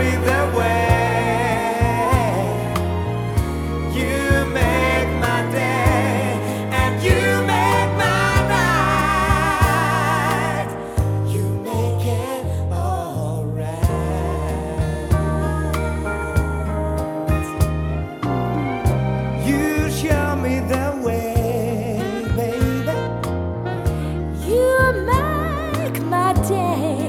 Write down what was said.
me way. You make my day and you make my night. You make it alright. You show me way. Baby. You make my day